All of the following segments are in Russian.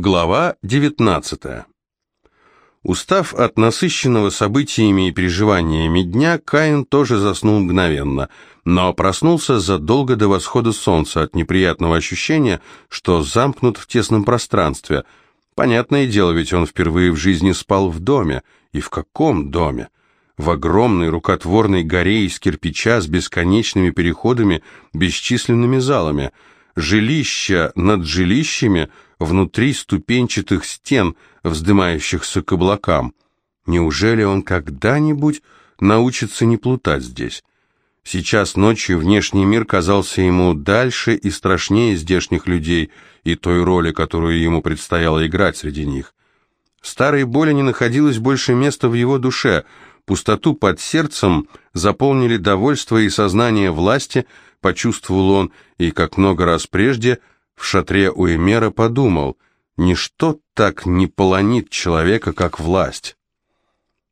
Глава 19. Устав от насыщенного событиями и переживаниями дня, Каин тоже заснул мгновенно, но проснулся задолго до восхода солнца от неприятного ощущения, что замкнут в тесном пространстве. Понятное дело, ведь он впервые в жизни спал в доме. И в каком доме? В огромной рукотворной горе из кирпича с бесконечными переходами, бесчисленными залами. Жилища над жилищами — внутри ступенчатых стен, вздымающихся к облакам. Неужели он когда-нибудь научится не плутать здесь? Сейчас ночью внешний мир казался ему дальше и страшнее здешних людей и той роли, которую ему предстояло играть среди них. Старой боли не находилось больше места в его душе, пустоту под сердцем заполнили довольство и сознание власти, почувствовал он, и, как много раз прежде, в шатре у Эмера подумал, ничто так не полонит человека, как власть.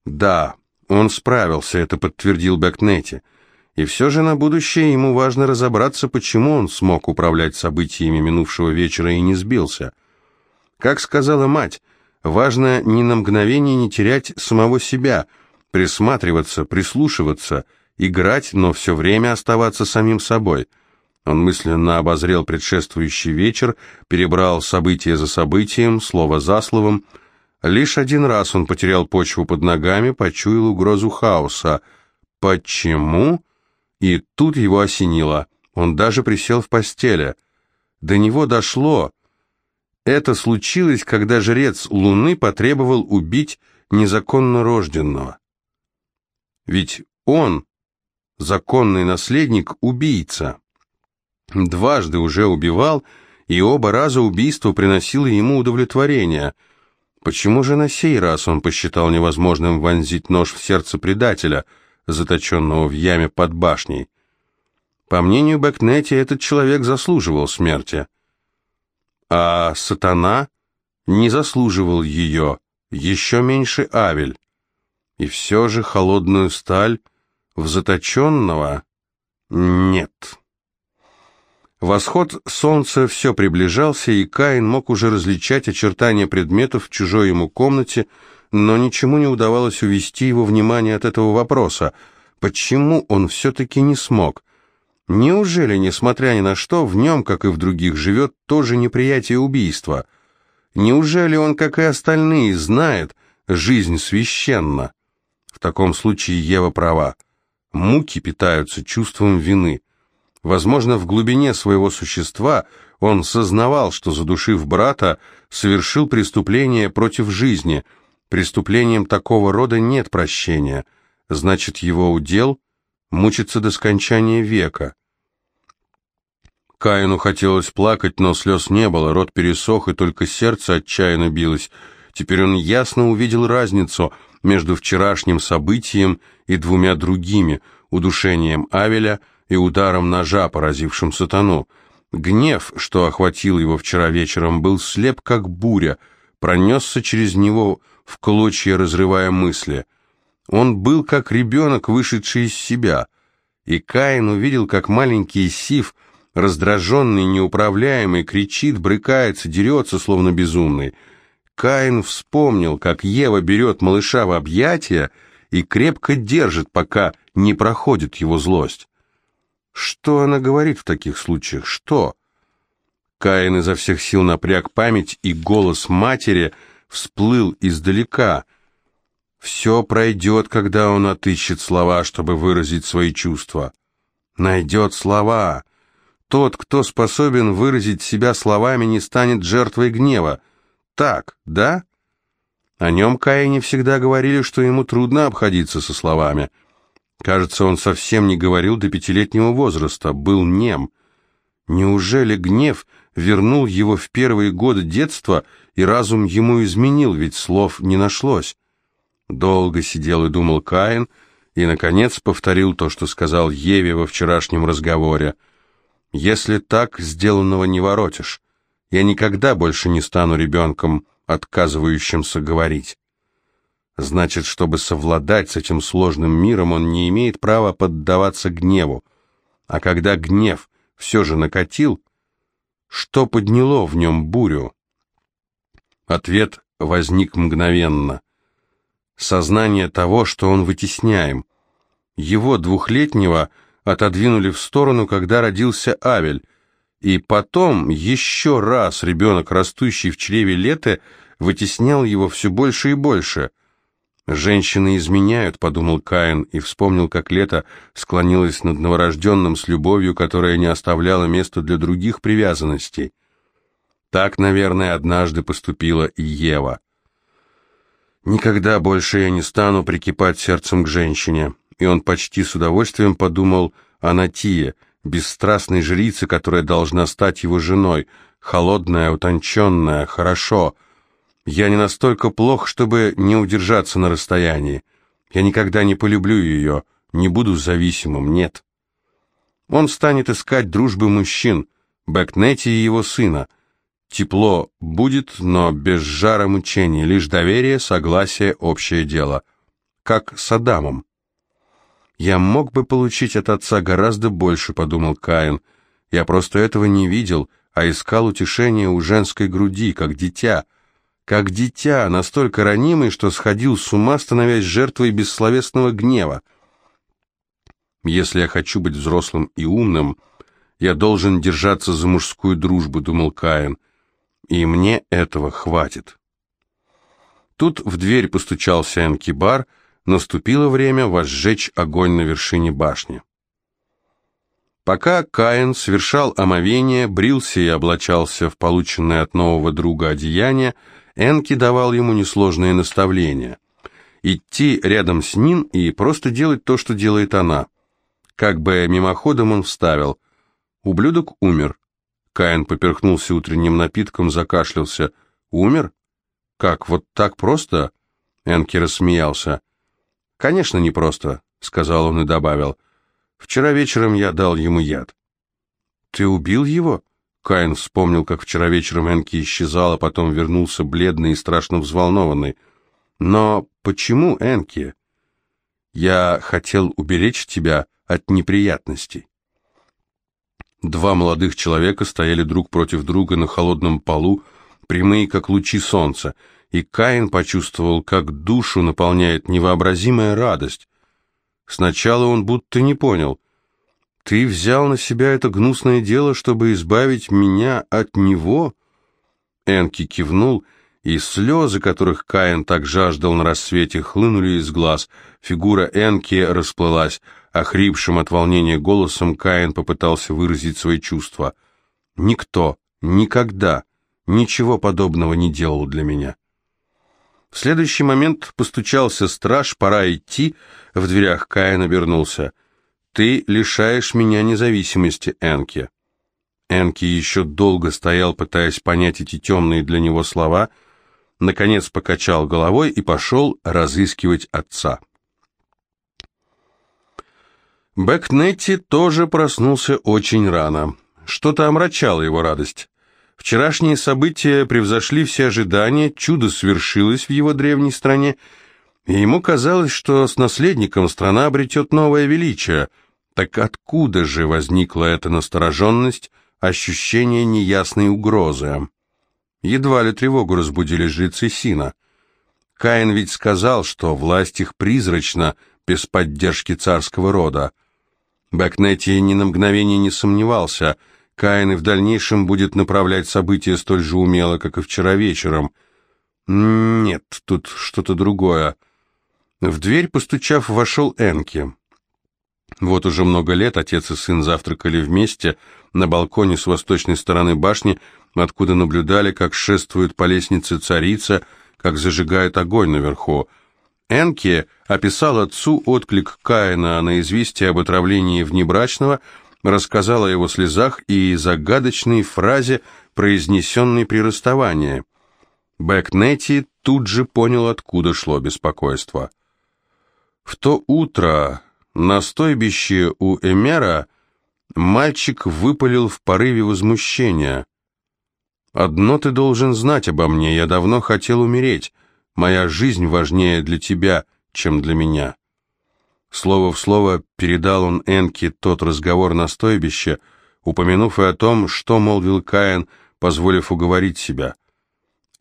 Да, он справился, это подтвердил Бекнети. И все же на будущее ему важно разобраться, почему он смог управлять событиями минувшего вечера и не сбился. Как сказала мать, важно ни на мгновение не терять самого себя, присматриваться, прислушиваться, играть, но все время оставаться самим собой – он мысленно обозрел предшествующий вечер, перебрал событие за событием, слово за словом. Лишь один раз он потерял почву под ногами, почуял угрозу хаоса. Почему? И тут его осенило. Он даже присел в постели. До него дошло. Это случилось, когда жрец Луны потребовал убить незаконно рожденного. Ведь он, законный наследник, убийца. Дважды уже убивал, и оба раза убийство приносило ему удовлетворение. Почему же на сей раз он посчитал невозможным вонзить нож в сердце предателя, заточенного в яме под башней? По мнению Бэкнетти, этот человек заслуживал смерти. А сатана не заслуживал ее, еще меньше Авель. И все же холодную сталь в заточенного нет. Восход солнца все приближался, и Каин мог уже различать очертания предметов в чужой ему комнате, но ничему не удавалось увести его внимание от этого вопроса. Почему он все-таки не смог? Неужели, несмотря ни на что, в нем, как и в других, живет тоже неприятие убийства? Неужели он, как и остальные, знает, жизнь священна? В таком случае Ева права. Муки питаются чувством вины. Возможно, в глубине своего существа он сознавал, что, задушив брата, совершил преступление против жизни. Преступлением такого рода нет прощения. Значит, его удел — мучиться до скончания века. Каину хотелось плакать, но слез не было, рот пересох, и только сердце отчаянно билось. Теперь он ясно увидел разницу между вчерашним событием и двумя другими — удушением Авеля — и ударом ножа, поразившим сатану. Гнев, что охватил его вчера вечером, был слеп, как буря, пронесся через него в клочья, разрывая мысли. Он был как ребенок, вышедший из себя, и Каин увидел, как маленький Сив, раздраженный, неуправляемый, кричит, брыкается, дерется, словно безумный. Каин вспомнил, как Ева берет малыша в объятия и крепко держит, пока не проходит его злость. Что она говорит в таких случаях? Что? Каин изо всех сил напряг память, и голос матери всплыл издалека. Все пройдет, когда он отыщет слова, чтобы выразить свои чувства. Найдет слова. Тот, кто способен выразить себя словами, не станет жертвой гнева. Так, да? О нем Каине всегда говорили, что ему трудно обходиться со словами — Кажется, он совсем не говорил до пятилетнего возраста, был нем. Неужели гнев вернул его в первые годы детства, и разум ему изменил, ведь слов не нашлось? Долго сидел и думал Каин, и, наконец, повторил то, что сказал Еве во вчерашнем разговоре. «Если так, сделанного не воротишь. Я никогда больше не стану ребенком, отказывающимся говорить». Значит, чтобы совладать с этим сложным миром, он не имеет права поддаваться гневу. А когда гнев все же накатил, что подняло в нем бурю? Ответ возник мгновенно. Сознание того, что он вытесняем. Его двухлетнего отодвинули в сторону, когда родился Авель, и потом еще раз ребенок, растущий в чреве Леты, вытеснял его все больше и больше. «Женщины изменяют», — подумал Каин и вспомнил, как Лето склонилась над новорожденным с любовью, которая не оставляла места для других привязанностей. Так, наверное, однажды поступила и Ева. «Никогда больше я не стану прикипать сердцем к женщине», и он почти с удовольствием подумал о Натие, бесстрастной жрице, которая должна стать его женой, холодная, утонченная, хорошо — я не настолько плох, чтобы не удержаться на расстоянии. Я никогда не полюблю ее, не буду зависимым, нет. Он станет искать дружбы мужчин, Бэкнети и его сына. Тепло будет, но без жара мучений, лишь доверие, согласие, общее дело. Как с Адамом. «Я мог бы получить от отца гораздо больше», — подумал Каин. «Я просто этого не видел, а искал утешение у женской груди, как дитя» как дитя, настолько ранимый, что сходил с ума, становясь жертвой бессловесного гнева. «Если я хочу быть взрослым и умным, я должен держаться за мужскую дружбу», — думал Каин, — «и мне этого хватит». Тут в дверь постучался Энкибар, наступило время возжечь огонь на вершине башни. Пока Каин совершал омовение, брился и облачался в полученное от нового друга одеяние, Энки давал ему несложные наставления. Идти рядом с ним и просто делать то, что делает она. Как бы мимоходом он вставил. Ублюдок умер. Каин поперхнулся утренним напитком, закашлялся. «Умер? Как, вот так просто?» Энки рассмеялся. «Конечно, не просто», — сказал он и добавил. «Вчера вечером я дал ему яд». «Ты убил его?» Каин вспомнил, как вчера вечером Энки исчезал, а потом вернулся бледный и страшно взволнованный. «Но почему, Энки?» «Я хотел уберечь тебя от неприятностей». Два молодых человека стояли друг против друга на холодном полу, прямые, как лучи солнца, и Каин почувствовал, как душу наполняет невообразимая радость. Сначала он будто не понял — ты взял на себя это гнусное дело, чтобы избавить меня от него?» Энки кивнул, и слезы, которых Каин так жаждал на рассвете, хлынули из глаз. Фигура Энки расплылась. Охрипшим от волнения голосом Каин попытался выразить свои чувства. «Никто, никогда, ничего подобного не делал для меня». В следующий момент постучался страж, пора идти. В дверях Каин обернулся – «Ты лишаешь меня независимости, Энки». Энки еще долго стоял, пытаясь понять эти темные для него слова, наконец покачал головой и пошел разыскивать отца. Бэкнетти тоже проснулся очень рано. Что-то омрачало его радость. Вчерашние события превзошли все ожидания, чудо свершилось в его древней стране, и ему казалось, что с наследником страна обретет новое величие – так откуда же возникла эта настороженность, ощущение неясной угрозы? Едва ли тревогу разбудили жрецы Сина. Каин ведь сказал, что власть их призрачна, без поддержки царского рода. Бэкнетти ни на мгновение не сомневался, Каин и в дальнейшем будет направлять события столь же умело, как и вчера вечером. Нет, тут что-то другое. В дверь, постучав, вошел Энки. Вот уже много лет отец и сын завтракали вместе на балконе с восточной стороны башни, откуда наблюдали, как шествует по лестнице царица, как зажигает огонь наверху. Энке описал отцу отклик Каина на известие об отравлении внебрачного, рассказал о его слезах и загадочной фразе, произнесенной при расставании. Бэкнетти тут же понял, откуда шло беспокойство. В то утро на стойбище у Эмера мальчик выпалил в порыве возмущения. «Одно ты должен знать обо мне, я давно хотел умереть. Моя жизнь важнее для тебя, чем для меня». Слово в слово передал он Энке тот разговор на стойбище, упомянув и о том, что молвил Каин, позволив уговорить себя.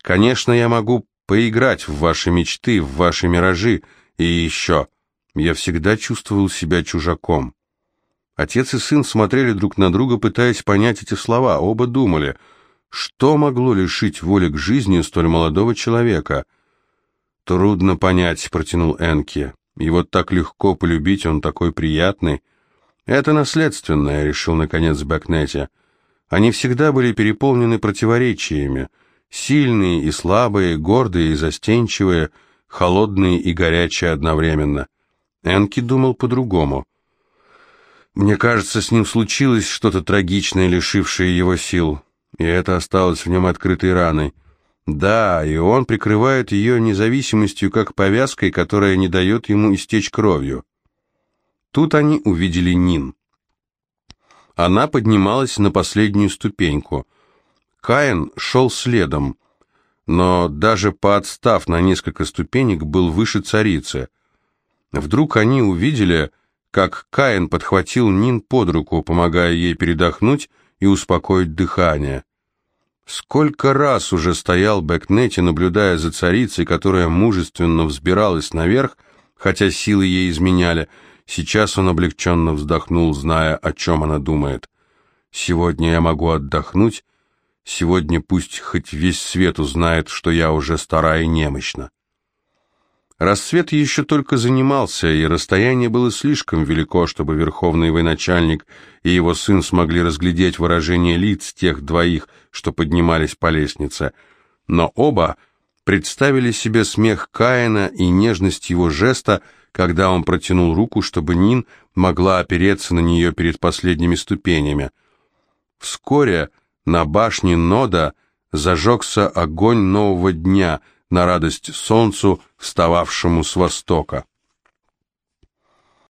Конечно, я могу поиграть в ваши мечты, в ваши миражи, и еще, я всегда чувствовал себя чужаком. Отец и сын смотрели друг на друга, пытаясь понять эти слова. Оба думали, что могло лишить воли к жизни столь молодого человека. «Трудно понять», — протянул Энки. «Его так легко полюбить, он такой приятный». «Это наследственное», — решил наконец Бэкнетти. «Они всегда были переполнены противоречиями. Сильные и слабые, гордые и застенчивые, холодные и горячие одновременно». Энки думал по-другому. Мне кажется, с ним случилось что-то трагичное, лишившее его сил, и это осталось в нем открытой раной. Да, и он прикрывает ее независимостью как повязкой, которая не дает ему истечь кровью. Тут они увидели Нин. Она поднималась на последнюю ступеньку. Каин шел следом, но даже поотстав на несколько ступенек, был выше царицы. Вдруг они увидели как Каин подхватил Нин под руку, помогая ей передохнуть и успокоить дыхание. Сколько раз уже стоял Бэкнетти, наблюдая за царицей, которая мужественно взбиралась наверх, хотя силы ей изменяли. Сейчас он облегченно вздохнул, зная, о чем она думает. «Сегодня я могу отдохнуть, сегодня пусть хоть весь свет узнает, что я уже стара и немощна». Рассвет еще только занимался, и расстояние было слишком велико, чтобы верховный военачальник и его сын смогли разглядеть выражение лиц тех двоих, что поднимались по лестнице. Но оба представили себе смех Каина и нежность его жеста, когда он протянул руку, чтобы Нин могла опереться на нее перед последними ступенями. Вскоре на башне Нода зажегся огонь нового дня — на радость солнцу, встававшему с востока.